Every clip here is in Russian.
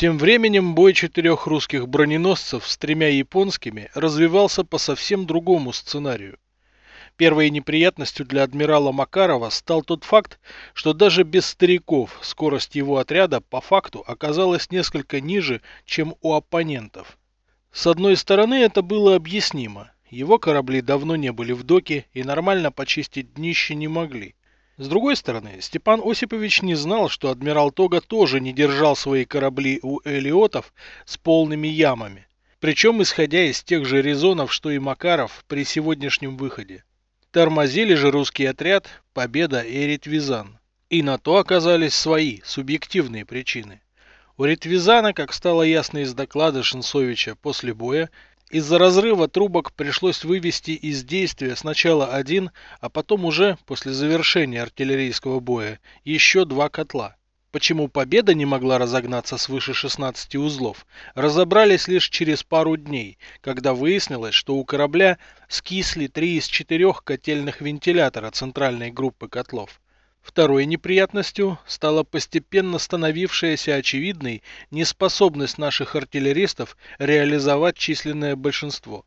Тем временем бой четырех русских броненосцев с тремя японскими развивался по совсем другому сценарию. Первой неприятностью для адмирала Макарова стал тот факт, что даже без стариков скорость его отряда по факту оказалась несколько ниже, чем у оппонентов. С одной стороны это было объяснимо. Его корабли давно не были в доке и нормально почистить днище не могли. С другой стороны, Степан Осипович не знал, что адмирал Тога тоже не держал свои корабли у элиотов с полными ямами. Причем исходя из тех же резонов, что и Макаров при сегодняшнем выходе. Тормозили же русский отряд Победа и Ретвизан. И на то оказались свои, субъективные причины. У Ретвизана, как стало ясно из доклада Шинцовича после боя, из-за разрыва трубок пришлось вывести из действия сначала один, а потом уже, после завершения артиллерийского боя, еще два котла. Почему победа не могла разогнаться свыше 16 узлов, разобрались лишь через пару дней, когда выяснилось, что у корабля скисли три из четырех котельных вентилятора центральной группы котлов. Второй неприятностью стала постепенно становившаяся очевидной неспособность наших артиллеристов реализовать численное большинство.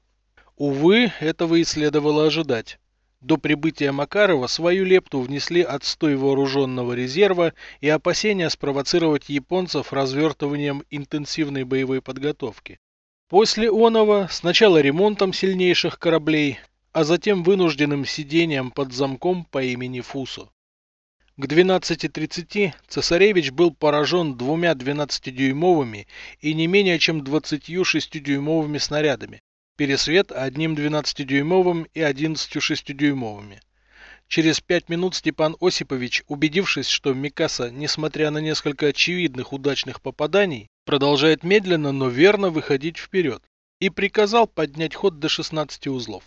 Увы, этого и следовало ожидать. До прибытия Макарова свою лепту внесли отстой вооруженного резерва и опасения спровоцировать японцев развертыванием интенсивной боевой подготовки. После Онова сначала ремонтом сильнейших кораблей, а затем вынужденным сидением под замком по имени Фусо. К 12.30 цесаревич был поражен двумя 12-дюймовыми и не менее чем 26-дюймовыми снарядами, Пересвет одним 12-дюймовым и 11-6-дюймовыми. Через пять минут Степан Осипович, убедившись, что Микаса, несмотря на несколько очевидных удачных попаданий, продолжает медленно, но верно выходить вперед, и приказал поднять ход до 16 узлов.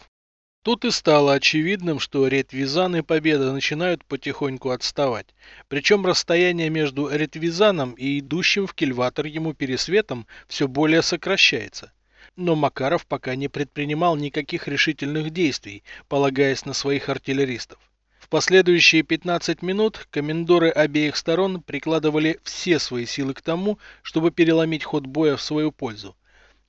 Тут и стало очевидным, что Ретвизан и Победа начинают потихоньку отставать. Причем расстояние между Ретвизаном и идущим в кильватор ему пересветом все более сокращается но Макаров пока не предпринимал никаких решительных действий, полагаясь на своих артиллеристов. В последующие 15 минут комендоры обеих сторон прикладывали все свои силы к тому, чтобы переломить ход боя в свою пользу.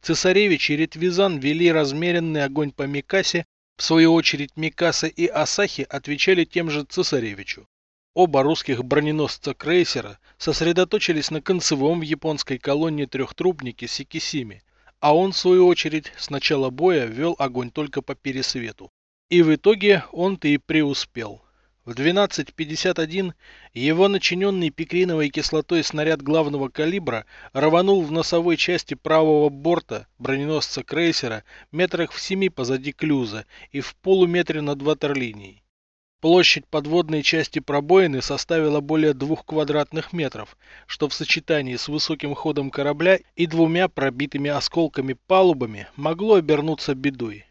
Цесаревич и Ретвизан вели размеренный огонь по Микасе, в свою очередь Микаса и Асахи отвечали тем же цесаревичу. Оба русских броненосца крейсера сосредоточились на концевом в японской колонне трехтрубнике Сикисими, а он, в свою очередь, с начала боя вел огонь только по пересвету. И в итоге он-то и преуспел. В 12.51 его начиненный пикриновой кислотой снаряд главного калибра рванул в носовой части правого борта броненосца крейсера метрах в семи позади клюза и в полуметре над ватерлинией. Площадь подводной части пробоины составила более двух квадратных метров, что в сочетании с высоким ходом корабля и двумя пробитыми осколками палубами могло обернуться бедой.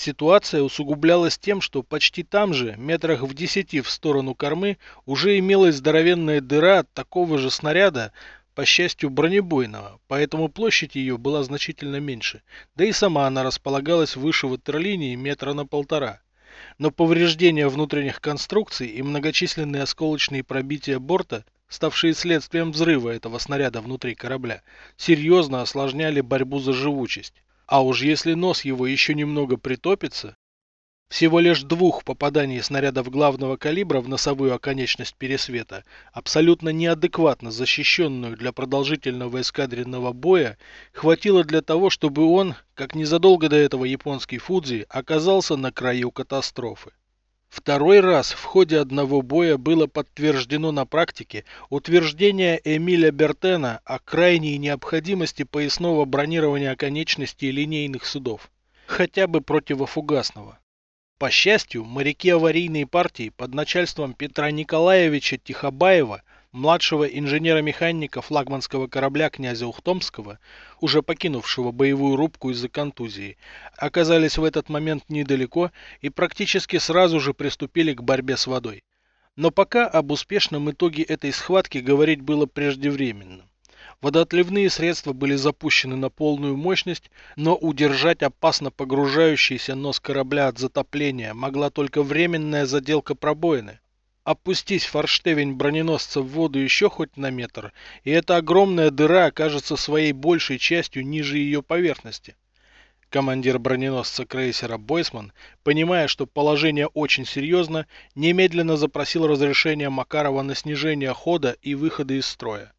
Ситуация усугублялась тем, что почти там же, метрах в десяти в сторону кормы, уже имелась здоровенная дыра от такого же снаряда, по счастью, бронебойного, поэтому площадь ее была значительно меньше, да и сама она располагалась выше ватерлинии метра на полтора но повреждения внутренних конструкций и многочисленные осколочные пробития борта, ставшие следствием взрыва этого снаряда внутри корабля, серьезно осложняли борьбу за живучесть. А уж если нос его еще немного притопится, всего лишь двух попаданий снарядов главного калибра в носовую оконечность пересвета, абсолютно неадекватно защищенную для продолжительного эскадренного боя, хватило для того, чтобы он, как незадолго до этого японский Фудзи, оказался на краю катастрофы. Второй раз в ходе одного боя было подтверждено на практике утверждение Эмиля Бертена о крайней необходимости поясного бронирования оконечностей линейных судов, хотя бы противофугасного. По счастью, моряки аварийной партии под начальством Петра Николаевича Тихобаева, младшего инженера-механика флагманского корабля князя Ухтомского, уже покинувшего боевую рубку из-за контузии, оказались в этот момент недалеко и практически сразу же приступили к борьбе с водой. Но пока об успешном итоге этой схватки говорить было преждевременно. Водоотливные средства были запущены на полную мощность, но удержать опасно погружающийся нос корабля от затопления могла только временная заделка пробоины. Опустись форштевень броненосца в воду еще хоть на метр, и эта огромная дыра окажется своей большей частью ниже ее поверхности. Командир броненосца крейсера Бойсман, понимая, что положение очень серьезно, немедленно запросил разрешение Макарова на снижение хода и выхода из строя.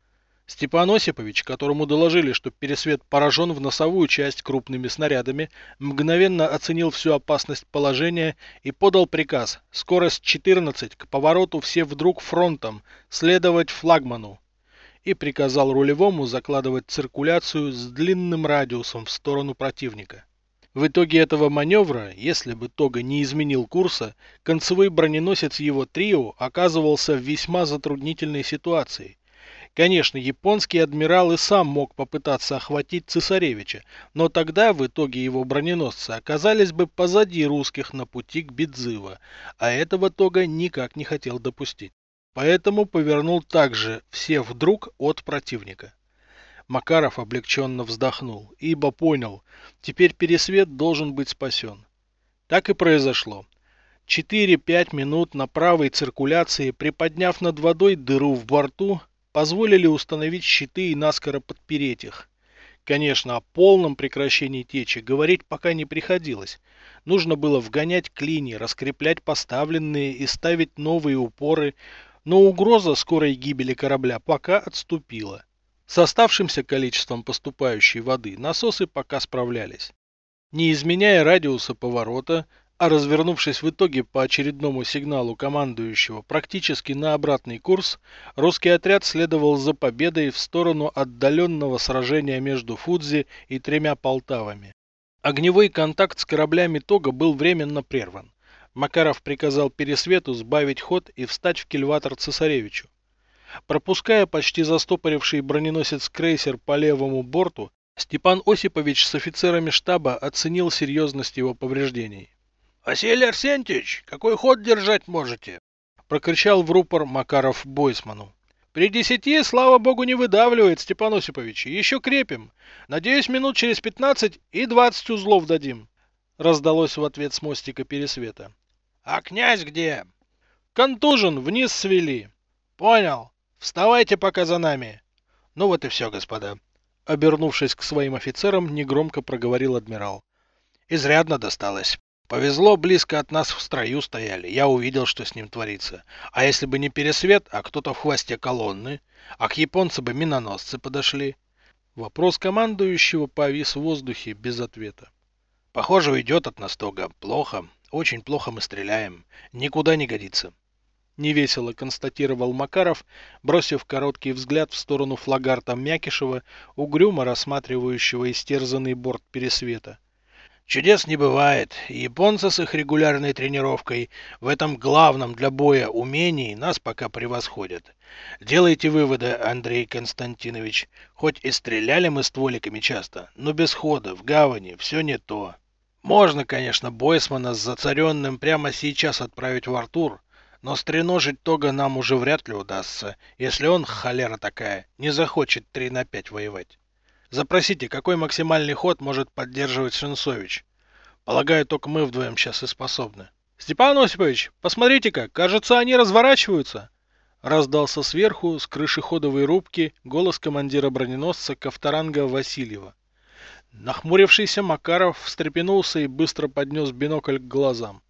Степан Осипович, которому доложили, что пересвет поражен в носовую часть крупными снарядами, мгновенно оценил всю опасность положения и подал приказ «Скорость 14, к повороту все вдруг фронтом, следовать флагману» и приказал рулевому закладывать циркуляцию с длинным радиусом в сторону противника. В итоге этого маневра, если бы Тога не изменил курса, концевой броненосец его трио оказывался в весьма затруднительной ситуации, Конечно, японский адмирал и сам мог попытаться охватить цесаревича, но тогда в итоге его броненосцы оказались бы позади русских на пути к Бидзыва, а этого Тога никак не хотел допустить. Поэтому повернул также все вдруг от противника. Макаров облегченно вздохнул, ибо понял, теперь пересвет должен быть спасен. Так и произошло. 4-5 минут на правой циркуляции, приподняв над водой дыру в борту, позволили установить щиты и наскоро подпереть их. Конечно, о полном прекращении течи говорить пока не приходилось. Нужно было вгонять клини, раскреплять поставленные и ставить новые упоры, но угроза скорой гибели корабля пока отступила. С оставшимся количеством поступающей воды насосы пока справлялись. Не изменяя радиуса поворота, а развернувшись в итоге по очередному сигналу командующего практически на обратный курс, русский отряд следовал за победой в сторону отдаленного сражения между Фудзи и тремя Полтавами. Огневой контакт с кораблями Тога был временно прерван. Макаров приказал Пересвету сбавить ход и встать в кильватор цесаревичу. Пропуская почти застопоривший броненосец-крейсер по левому борту, Степан Осипович с офицерами штаба оценил серьезность его повреждений. Василий Арсентьевич, какой ход держать можете? Прокричал в рупор Макаров Бойсману. При десяти, слава богу, не выдавливает, Степан Осипович. Еще крепим. Надеюсь, минут через пятнадцать и двадцать узлов дадим. Раздалось в ответ с мостика пересвета. А князь где? Контужен, вниз свели. Понял. Вставайте пока за нами. Ну вот и все, господа. Обернувшись к своим офицерам, негромко проговорил адмирал. Изрядно досталось. Повезло, близко от нас в строю стояли. Я увидел, что с ним творится. А если бы не пересвет, а кто-то в хвосте колонны, а к японцу бы миноносцы подошли? Вопрос командующего повис в воздухе без ответа. Похоже, уйдет от нас тога. Плохо. Очень плохо мы стреляем. Никуда не годится. Невесело констатировал Макаров, бросив короткий взгляд в сторону флагарта Мякишева, угрюмо рассматривающего истерзанный борт пересвета. Чудес не бывает, японцы с их регулярной тренировкой в этом главном для боя умении нас пока превосходят. Делайте выводы, Андрей Константинович. Хоть и стреляли мы стволиками часто, но без хода, в гавани, все не то. Можно, конечно, Бойсмана с зацаренным прямо сейчас отправить в Артур, но стреножить Тога нам уже вряд ли удастся, если он, холера такая, не захочет 3 на 5 воевать. Запросите, какой максимальный ход может поддерживать Шинсович. Полагаю, только мы вдвоем сейчас и способны. Степан Осипович, посмотрите-ка, кажется, они разворачиваются. Раздался сверху, с крыши ходовой рубки, голос командира броненосца Ковторанга Васильева. Нахмурившийся Макаров встрепенулся и быстро поднес бинокль к глазам.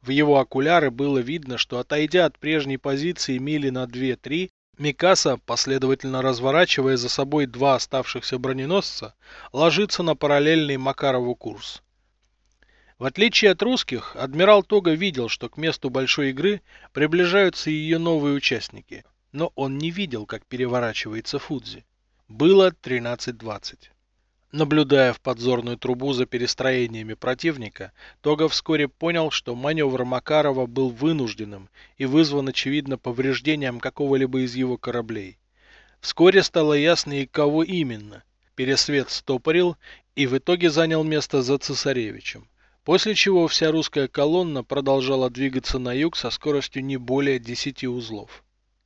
В его окуляры было видно, что отойдя от прежней позиции мили на 2-3, Микаса, последовательно разворачивая за собой два оставшихся броненосца, ложится на параллельный Макарову курс. В отличие от русских, адмирал Тога видел, что к месту большой игры приближаются ее новые участники, но он не видел, как переворачивается Фудзи. Было 13.20. Наблюдая в подзорную трубу за перестроениями противника, Тога вскоре понял, что маневр Макарова был вынужденным и вызван, очевидно, повреждением какого-либо из его кораблей. Вскоре стало ясно и кого именно. Пересвет стопорил и в итоге занял место за цесаревичем. После чего вся русская колонна продолжала двигаться на юг со скоростью не более 10 узлов.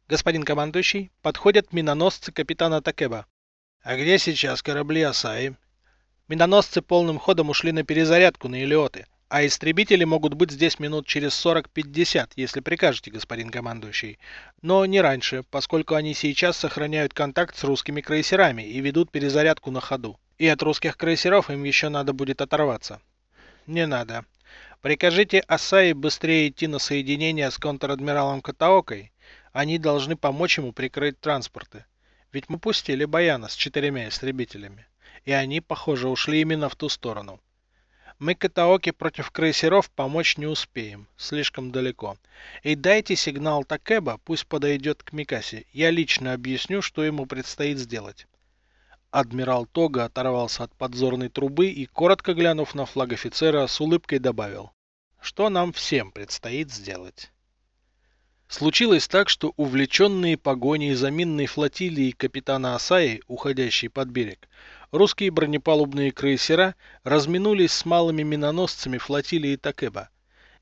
Господин командующий, подходят миноносцы капитана Такеба. А где сейчас корабли Асаи? Миноносцы полным ходом ушли на перезарядку на Илиоты. А истребители могут быть здесь минут через 40-50, если прикажете, господин командующий. Но не раньше, поскольку они сейчас сохраняют контакт с русскими крейсерами и ведут перезарядку на ходу. И от русских крейсеров им еще надо будет оторваться. Не надо. Прикажите Асаи быстрее идти на соединение с контр-адмиралом Катаокой. Они должны помочь ему прикрыть транспорты. Ведь мы пустили Баяна с четырьмя истребителями. И они, похоже, ушли именно в ту сторону. Мы Катаоке против крейсеров помочь не успеем. Слишком далеко. И дайте сигнал Такеба, пусть подойдет к Микасе. Я лично объясню, что ему предстоит сделать. Адмирал Тога оторвался от подзорной трубы и, коротко глянув на флаг офицера, с улыбкой добавил. Что нам всем предстоит сделать? Случилось так, что увлеченные погоней за минной флотилией капитана Асаи, уходящей под берег, русские бронепалубные крейсера разминулись с малыми миноносцами флотилии Такеба.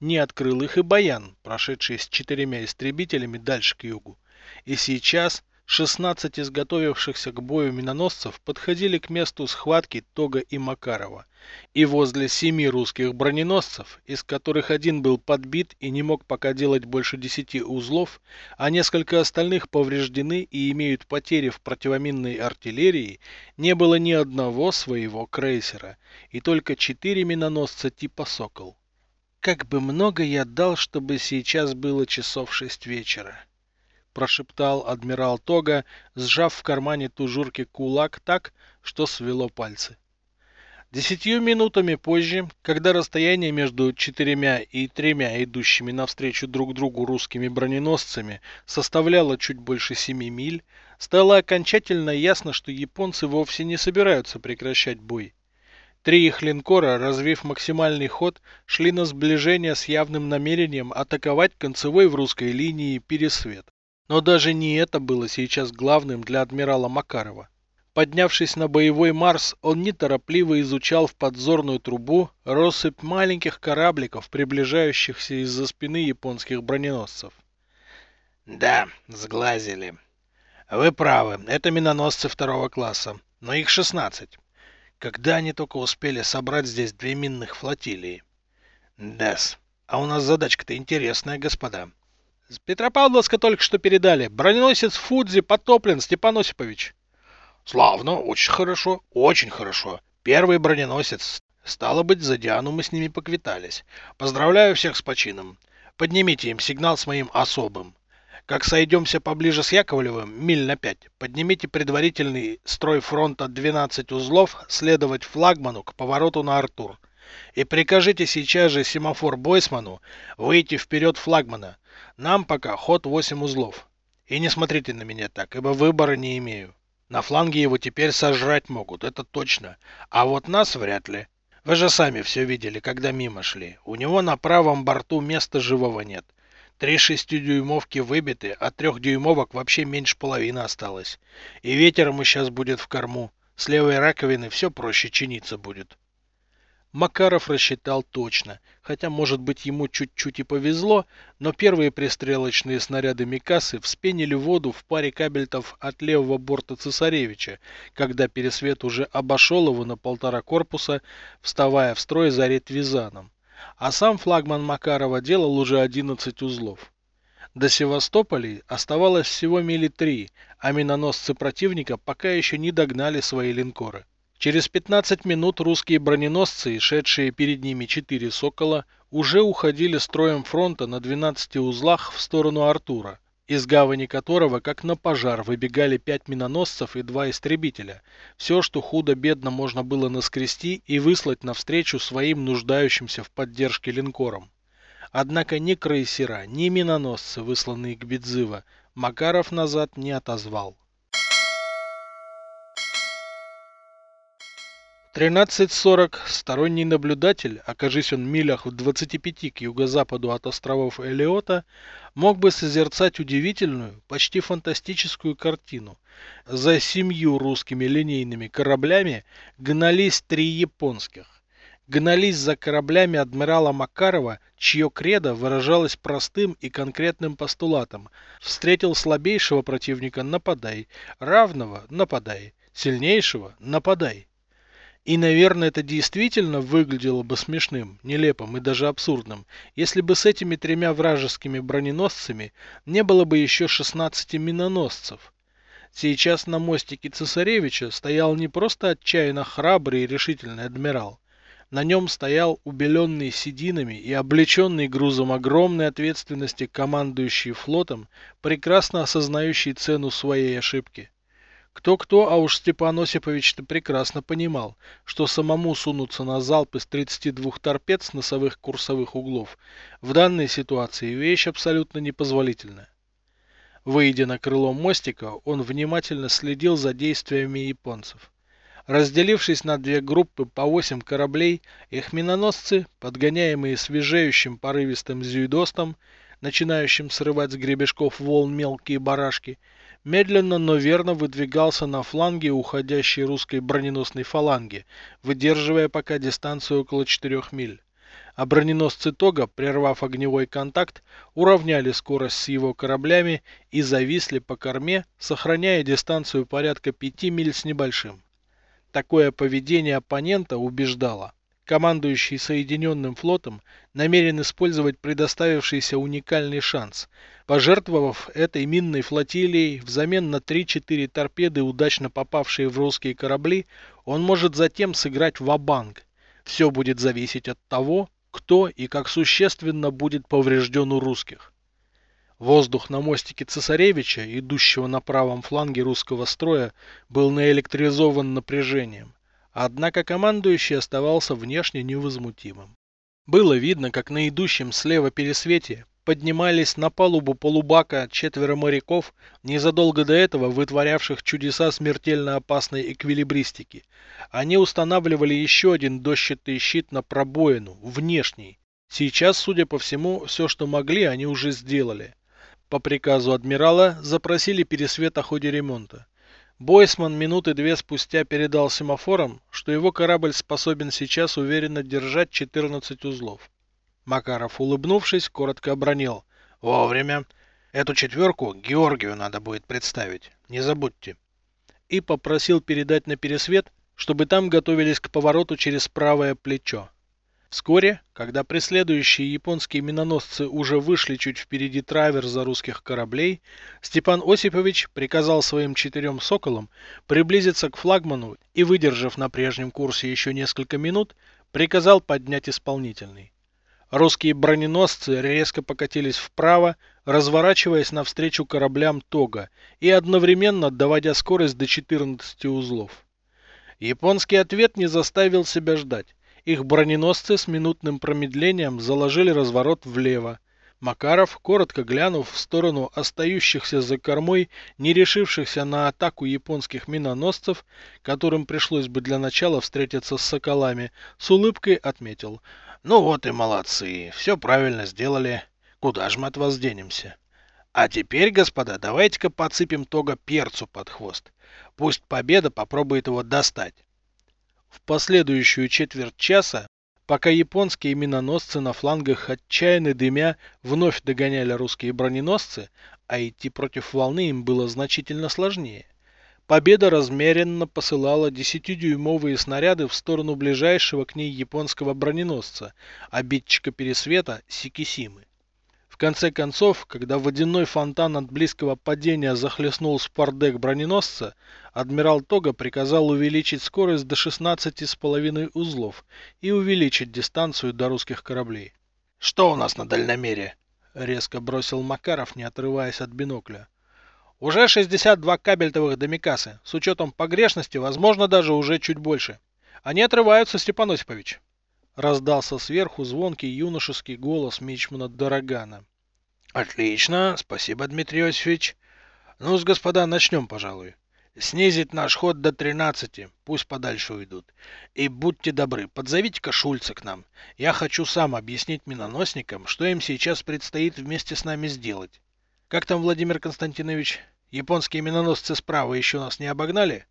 Не открыл их и Баян, прошедший с четырьмя истребителями дальше к югу. И сейчас 16 изготовившихся к бою миноносцев подходили к месту схватки Тога и Макарова. И возле семи русских броненосцев, из которых один был подбит и не мог пока делать больше десяти узлов, а несколько остальных повреждены и имеют потери в противоминной артиллерии, не было ни одного своего крейсера, и только четыре миноносца типа «Сокол». Как бы много я дал, чтобы сейчас было часов шесть вечера прошептал адмирал Тога, сжав в кармане тужурки кулак так, что свело пальцы. Десятью минутами позже, когда расстояние между четырьмя и тремя идущими навстречу друг другу русскими броненосцами составляло чуть больше семи миль, стало окончательно ясно, что японцы вовсе не собираются прекращать бой. Три их линкора, развив максимальный ход, шли на сближение с явным намерением атаковать концевой в русской линии пересвет. Но даже не это было сейчас главным для адмирала Макарова. Поднявшись на боевой Марс, он неторопливо изучал в подзорную трубу россыпь маленьких корабликов, приближающихся из-за спины японских броненосцев. «Да, сглазили. Вы правы, это миноносцы второго класса, но их 16. Когда они только успели собрать здесь две минных флотилии? Дас, а у нас задачка-то интересная, господа. С Петропавловска только что передали. Броненосец Фудзи потоплен, Степан Осипович. Славно, очень хорошо, очень хорошо. Первый броненосец. Стало быть, за Диану мы с ними поквитались. Поздравляю всех с почином. Поднимите им сигнал с моим особым. Как сойдемся поближе с Яковлевым, миль на пять, поднимите предварительный строй фронта 12 узлов, следовать флагману к повороту на Артур. И прикажите сейчас же семафор Бойсману выйти вперед флагмана. Нам пока ход 8 узлов. И не смотрите на меня так, ибо выбора не имею. На фланге его теперь сожрать могут, это точно. А вот нас вряд ли. Вы же сами все видели, когда мимо шли. У него на правом борту места живого нет. Три шестидюймовки выбиты, а трехдюймовок вообще меньше половины осталось. И ветер ему сейчас будет в корму. С левой раковины все проще чиниться будет. Макаров рассчитал точно, хотя, может быть, ему чуть-чуть и повезло, но первые пристрелочные снаряды Микасы вспенили воду в паре кабельтов от левого борта Цесаревича, когда пересвет уже обошел его на полтора корпуса, вставая в строй за ретвизаном. А сам флагман Макарова делал уже 11 узлов. До Севастополя оставалось всего мили три, а миноносцы противника пока еще не догнали свои линкоры. Через 15 минут русские броненосцы, шедшие перед ними четыре «Сокола», уже уходили строем фронта на 12 узлах в сторону Артура, из гавани которого, как на пожар, выбегали пять миноносцев и два истребителя. Все, что худо-бедно можно было наскрести и выслать навстречу своим нуждающимся в поддержке линкорам. Однако ни крейсера, ни миноносцы, высланные к Бедзыва, Макаров назад не отозвал. 13.40 сторонний наблюдатель, окажись он в милях в 25 к юго-западу от островов Элиота, мог бы созерцать удивительную, почти фантастическую картину. За семью русскими линейными кораблями гнались три японских. Гнались за кораблями адмирала Макарова, чье кредо выражалось простым и конкретным постулатом. Встретил слабейшего противника – нападай, равного – нападай, сильнейшего – нападай. И, наверное, это действительно выглядело бы смешным, нелепым и даже абсурдным, если бы с этими тремя вражескими броненосцами не было бы еще 16 миноносцев. Сейчас на мостике цесаревича стоял не просто отчаянно храбрый и решительный адмирал. На нем стоял убеленный сединами и облеченный грузом огромной ответственности командующий флотом, прекрасно осознающий цену своей ошибки. Кто-кто, а уж Степан Осипович-то прекрасно понимал, что самому сунуться на залп из 32 торпед с носовых курсовых углов в данной ситуации вещь абсолютно непозволительная. Выйдя на крыло мостика, он внимательно следил за действиями японцев. Разделившись на две группы по восемь кораблей, их миноносцы, подгоняемые свежеющим порывистым зюидостом, начинающим срывать с гребешков волн мелкие барашки, медленно, но верно выдвигался на фланге уходящей русской броненосной фаланги, выдерживая пока дистанцию около 4 миль. А броненосцы Тога, прервав огневой контакт, уравняли скорость с его кораблями и зависли по корме, сохраняя дистанцию порядка 5 миль с небольшим. Такое поведение оппонента убеждало. Командующий Соединенным флотом намерен использовать предоставившийся уникальный шанс, пожертвовав этой минной флотилией взамен на 3-4 торпеды, удачно попавшие в русские корабли, он может затем сыграть ва-банк. Все будет зависеть от того, кто и как существенно будет поврежден у русских. Воздух на мостике Цесаревича, идущего на правом фланге русского строя, был наэлектризован напряжением. Однако командующий оставался внешне невозмутимым. Было видно, как на идущем слева пересвете поднимались на палубу полубака четверо моряков, незадолго до этого вытворявших чудеса смертельно опасной эквилибристики. Они устанавливали еще один дощатый щит на пробоину, внешний. Сейчас, судя по всему, все, что могли, они уже сделали. По приказу адмирала запросили пересвет о ходе ремонта. Бойсман минуты две спустя передал семафорам, что его корабль способен сейчас уверенно держать 14 узлов. Макаров, улыбнувшись, коротко обронил. «Вовремя. Эту четверку Георгию надо будет представить. Не забудьте». И попросил передать на пересвет, чтобы там готовились к повороту через правое плечо. Вскоре, когда преследующие японские миноносцы уже вышли чуть впереди траверза русских кораблей, Степан Осипович приказал своим четырем «Соколам» приблизиться к флагману и, выдержав на прежнем курсе еще несколько минут, приказал поднять исполнительный. Русские броненосцы резко покатились вправо, разворачиваясь навстречу кораблям Тога и одновременно доводя скорость до 14 узлов. Японский ответ не заставил себя ждать. Их броненосцы с минутным промедлением заложили разворот влево. Макаров, коротко глянув в сторону остающихся за кормой, не решившихся на атаку японских миноносцев, которым пришлось бы для начала встретиться с соколами, с улыбкой отметил. «Ну вот и молодцы, все правильно сделали. Куда же мы от вас денемся?» А теперь, господа, давайте-ка подсыпем Тога перцу под хвост. Пусть Победа попробует его достать. В последующую четверть часа, пока японские миноносцы на флангах отчаянно дымя вновь догоняли русские броненосцы, а идти против волны им было значительно сложнее, Победа размеренно посылала 10-дюймовые снаряды в сторону ближайшего к ней японского броненосца, обидчика пересвета Сикисимы. В конце концов, когда водяной фонтан от близкого падения захлестнул спардек броненосца, адмирал Тога приказал увеличить скорость до 16,5 узлов и увеличить дистанцию до русских кораблей. «Что у нас на дальномере?» — резко бросил Макаров, не отрываясь от бинокля. «Уже 62 кабельтовых домикасы. С учетом погрешности, возможно, даже уже чуть больше. Они отрываются, Степан Осипович». Раздался сверху звонкий юношеский голос Мичмана Дорогана. Отлично, спасибо, Дмитрий Иосифович. ну с господа, начнем, пожалуй. Снизить наш ход до 13, пусть подальше уйдут. И будьте добры, подзовите-ка Шульца к нам. Я хочу сам объяснить миноносникам, что им сейчас предстоит вместе с нами сделать. Как там, Владимир Константинович? Японские миноносцы справа еще нас не обогнали?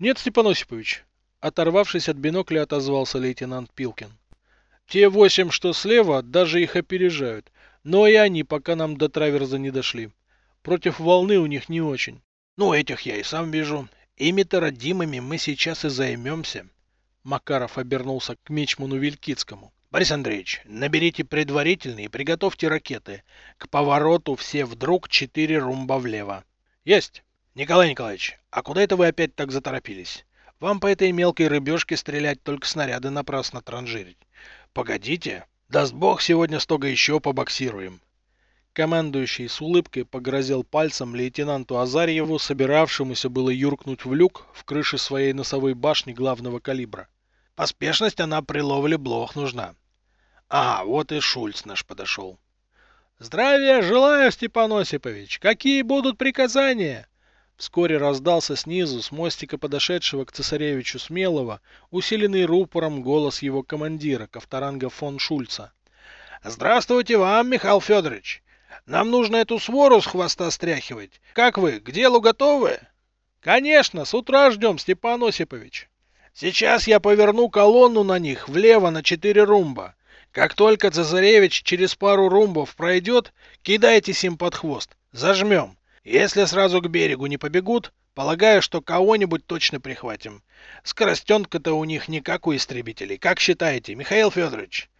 Нет, Степан Осипович. Оторвавшись от бинокля, отозвался лейтенант Пилкин. Те восемь, что слева, даже их опережают. Но и они пока нам до траверза не дошли. Против волны у них не очень. Ну, этих я и сам вижу. Ими-то родимыми мы сейчас и займемся. Макаров обернулся к Мичману Вилькицкому. Борис Андреевич, наберите предварительные и приготовьте ракеты. К повороту все вдруг четыре румба влево. Есть. Николай Николаевич, а куда это вы опять так заторопились? Вам по этой мелкой рыбешке стрелять только снаряды напрасно транжирить. Погодите, даст бог, сегодня стога еще побоксируем. Командующий с улыбкой погрозил пальцем лейтенанту Азарьеву, собиравшемуся было юркнуть в люк в крыше своей носовой башни главного калибра. Поспешность она при ловле блох нужна. А, вот и Шульц наш подошел. Здравия желаю, Степан Осипович. Какие будут приказания? Вскоре раздался снизу, с мостика подошедшего к цесаревичу Смелого, усиленный рупором голос его командира, Ковторанга фон Шульца. «Здравствуйте вам, Михаил Федорович! Нам нужно эту свору с хвоста стряхивать. Как вы, к делу готовы?» «Конечно, с утра ждем, Степан Осипович!» «Сейчас я поверну колонну на них влево на четыре румба. Как только Цезаревич через пару румбов пройдет, кидайтесь им под хвост. Зажмем. Если сразу к берегу не побегут, полагаю, что кого-нибудь точно прихватим. Скоростенка-то у них не как у истребителей. Как считаете, Михаил Федорович?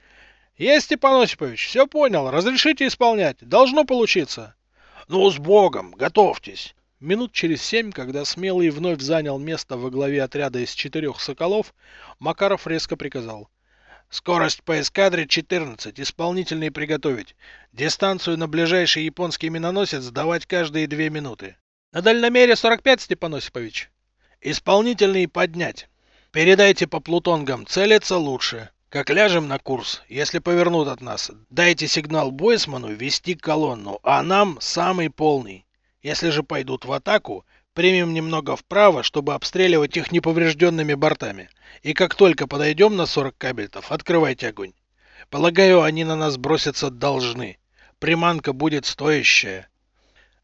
Есть, Степан Осипович, все понял. Разрешите исполнять. Должно получиться. Ну, с Богом, готовьтесь. Минут через семь, когда Смелый вновь занял место во главе отряда из четырех соколов, Макаров резко приказал. Скорость по эскадре 14. Исполнительные приготовить. Дистанцию на ближайший японский миноносец давать каждые две минуты. На дальномере 45, Степан Осипович. Исполнительные поднять. Передайте по плутонгам, целиться лучше. Как ляжем на курс, если повернут от нас, дайте сигнал Бойсману вести колонну, а нам самый полный. Если же пойдут в атаку, Примем немного вправо, чтобы обстреливать их неповрежденными бортами. И как только подойдем на 40 кабельтов, открывайте огонь. Полагаю, они на нас броситься должны. Приманка будет стоящая.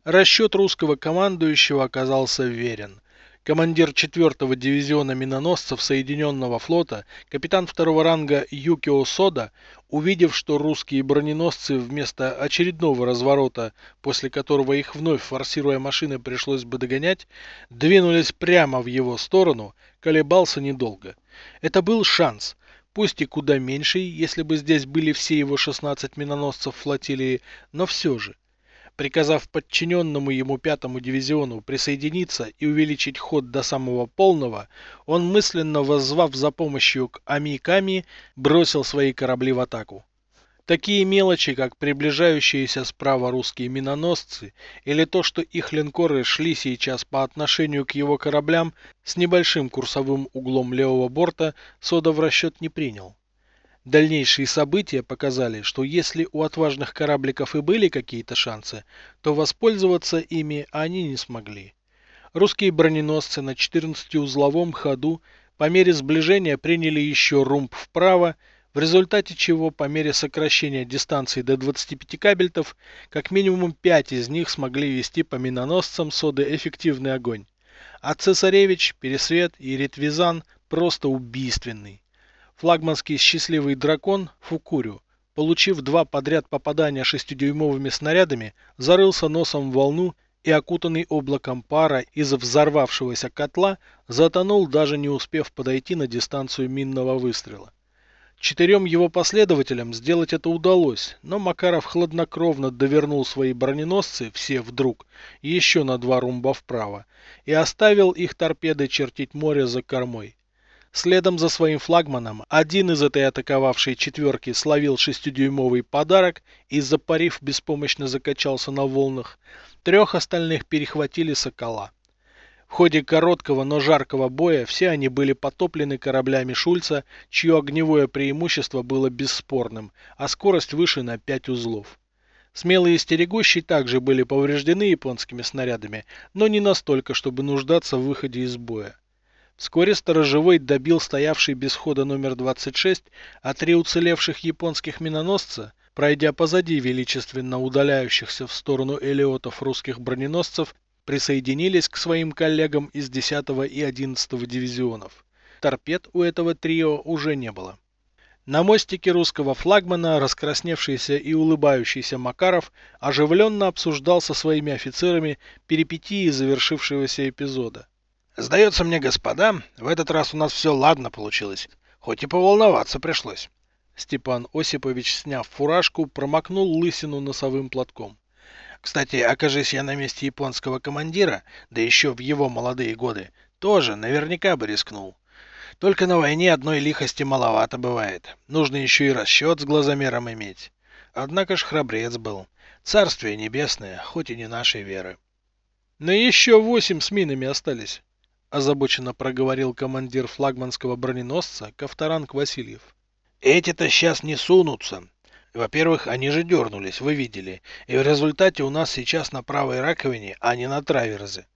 Расчет русского командующего оказался верен командир 4-го дивизиона миноносцев Соединенного флота, капитан второго ранга Юкио Сода, увидев, что русские броненосцы вместо очередного разворота, после которого их вновь форсируя машины пришлось бы догонять, двинулись прямо в его сторону, колебался недолго. Это был шанс, пусть и куда меньший, если бы здесь были все его 16 миноносцев флотилии, но все же приказав подчиненному ему пятому дивизиону присоединиться и увеличить ход до самого полного, он мысленно воззвав за помощью к Амиками, бросил свои корабли в атаку. Такие мелочи, как приближающиеся справа русские миноносцы или то, что их линкоры шли сейчас по отношению к его кораблям с небольшим курсовым углом левого борта, Сода в расчет не принял. Дальнейшие события показали, что если у отважных корабликов и были какие-то шансы, то воспользоваться ими они не смогли. Русские броненосцы на 14-узловом ходу по мере сближения приняли еще румб вправо, в результате чего по мере сокращения дистанции до 25 кабельтов, как минимум 5 из них смогли вести по миноносцам соды эффективный огонь. А Цесаревич, Пересвет и Ретвизан просто убийственный. Флагманский счастливый дракон Фукурю, получив два подряд попадания шестидюймовыми снарядами, зарылся носом в волну и, окутанный облаком пара из взорвавшегося котла, затонул, даже не успев подойти на дистанцию минного выстрела. Четырем его последователям сделать это удалось, но Макаров хладнокровно довернул свои броненосцы, все вдруг, еще на два румба вправо, и оставил их торпедой чертить море за кормой. Следом за своим флагманом один из этой атаковавшей четверки словил шестидюймовый подарок и, запарив, беспомощно закачался на волнах. Трех остальных перехватили «Сокола». В ходе короткого, но жаркого боя все они были потоплены кораблями Шульца, чье огневое преимущество было бесспорным, а скорость выше на 5 узлов. Смелые стерегущие также были повреждены японскими снарядами, но не настолько, чтобы нуждаться в выходе из боя. Вскоре сторожевой добил стоявший без хода номер 26, а три уцелевших японских миноносца, пройдя позади величественно удаляющихся в сторону элиотов русских броненосцев, присоединились к своим коллегам из 10 и 11 дивизионов. Торпед у этого трио уже не было. На мостике русского флагмана раскрасневшийся и улыбающийся Макаров оживленно обсуждал со своими офицерами перипетии завершившегося эпизода. Сдается мне, господа, в этот раз у нас все ладно получилось, хоть и поволноваться пришлось. Степан Осипович, сняв фуражку, промокнул лысину носовым платком. Кстати, окажись я на месте японского командира, да еще в его молодые годы, тоже наверняка бы рискнул. Только на войне одной лихости маловато бывает. Нужно еще и расчет с глазомером иметь. Однако ж храбрец был. Царствие небесное, хоть и не нашей веры. Но еще восемь с минами остались, озабоченно проговорил командир флагманского броненосца Ковторанг Васильев. Эти-то сейчас не сунутся. Во-первых, они же дернулись, вы видели. И в результате у нас сейчас на правой раковине, а не на траверзе.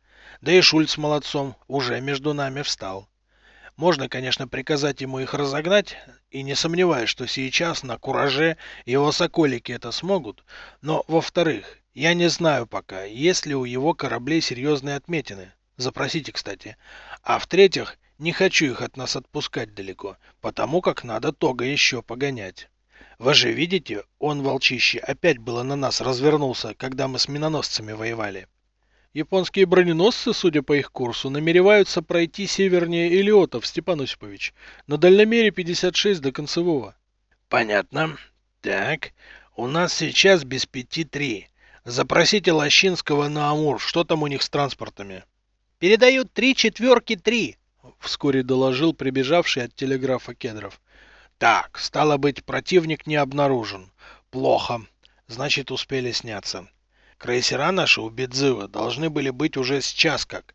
Да и Шульц молодцом уже между нами встал. Можно, конечно, приказать ему их разогнать, и не сомневаюсь, что сейчас на кураже его соколики это смогут, но, во-вторых, я не знаю пока, есть ли у его кораблей серьезные отметины. Запросите, кстати. А в-третьих, не хочу их от нас отпускать далеко, потому как надо Тога еще погонять. Вы же видите, он, волчище, опять было на нас развернулся, когда мы с миноносцами воевали. Японские броненосцы, судя по их курсу, намереваются пройти севернее Илиотов, Степан Осипович, на дальномере 56 до Концевого. Понятно. Так, у нас сейчас без пяти три. Запросите Лощинского на Амур, что там у них с транспортами? Передают три четверки три, вскоре доложил прибежавший от телеграфа Кедров. Так, стало быть, противник не обнаружен. Плохо. Значит, успели сняться. Крейсера наши у Бедзыва должны были быть уже с час как.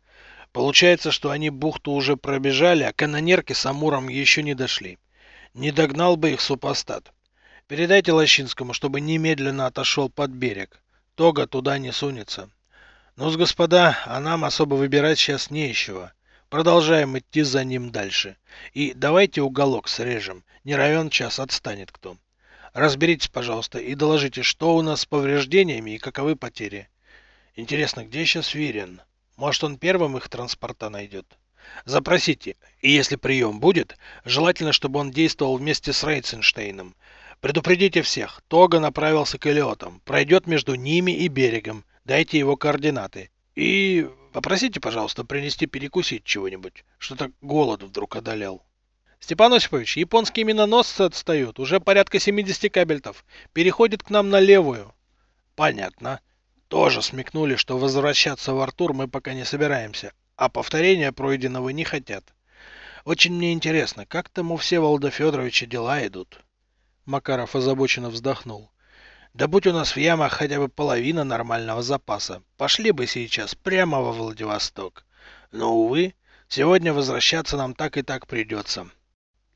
Получается, что они бухту уже пробежали, а канонерки с Амуром еще не дошли. Не догнал бы их супостат. Передайте Лощинскому, чтобы немедленно отошел под берег. Тога туда не сунется. Ну с господа, а нам особо выбирать сейчас не нечего. Продолжаем идти за ним дальше. И давайте уголок срежем. Не равен час отстанет кто. Разберитесь, пожалуйста, и доложите, что у нас с повреждениями и каковы потери. Интересно, где сейчас Вирен? Может, он первым их транспорта найдет? Запросите, и если прием будет, желательно, чтобы он действовал вместе с Рейценштейном. Предупредите всех, Тога направился к Элиотам, пройдет между ними и берегом, дайте его координаты. И попросите, пожалуйста, принести перекусить чего-нибудь, что-то голод вдруг одолел. Степан Осипович, японские миноносцы отстают. Уже порядка 70 кабельтов. Переходит к нам на левую. Понятно. Тоже смекнули, что возвращаться в Артур мы пока не собираемся, а повторения пройденного не хотят. Очень мне интересно, как там у Всеволода Федоровича дела идут? Макаров озабоченно вздохнул. Да будь у нас в ямах хотя бы половина нормального запаса, пошли бы сейчас прямо во Владивосток. Но, увы, сегодня возвращаться нам так и так придется.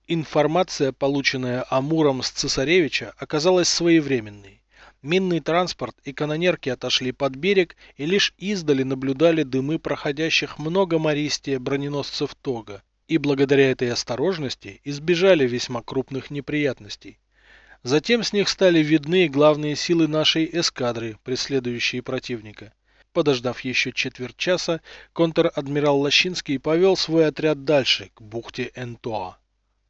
Информация, полученная Амуром с цесаревича, оказалась своевременной. Минный транспорт и канонерки отошли под берег и лишь издали наблюдали дымы проходящих много мористия броненосцев Тога, и благодаря этой осторожности избежали весьма крупных неприятностей. Затем с них стали видны главные силы нашей эскадры, преследующие противника. Подождав еще четверть часа, контр-адмирал Лощинский повел свой отряд дальше, к бухте Энтоа.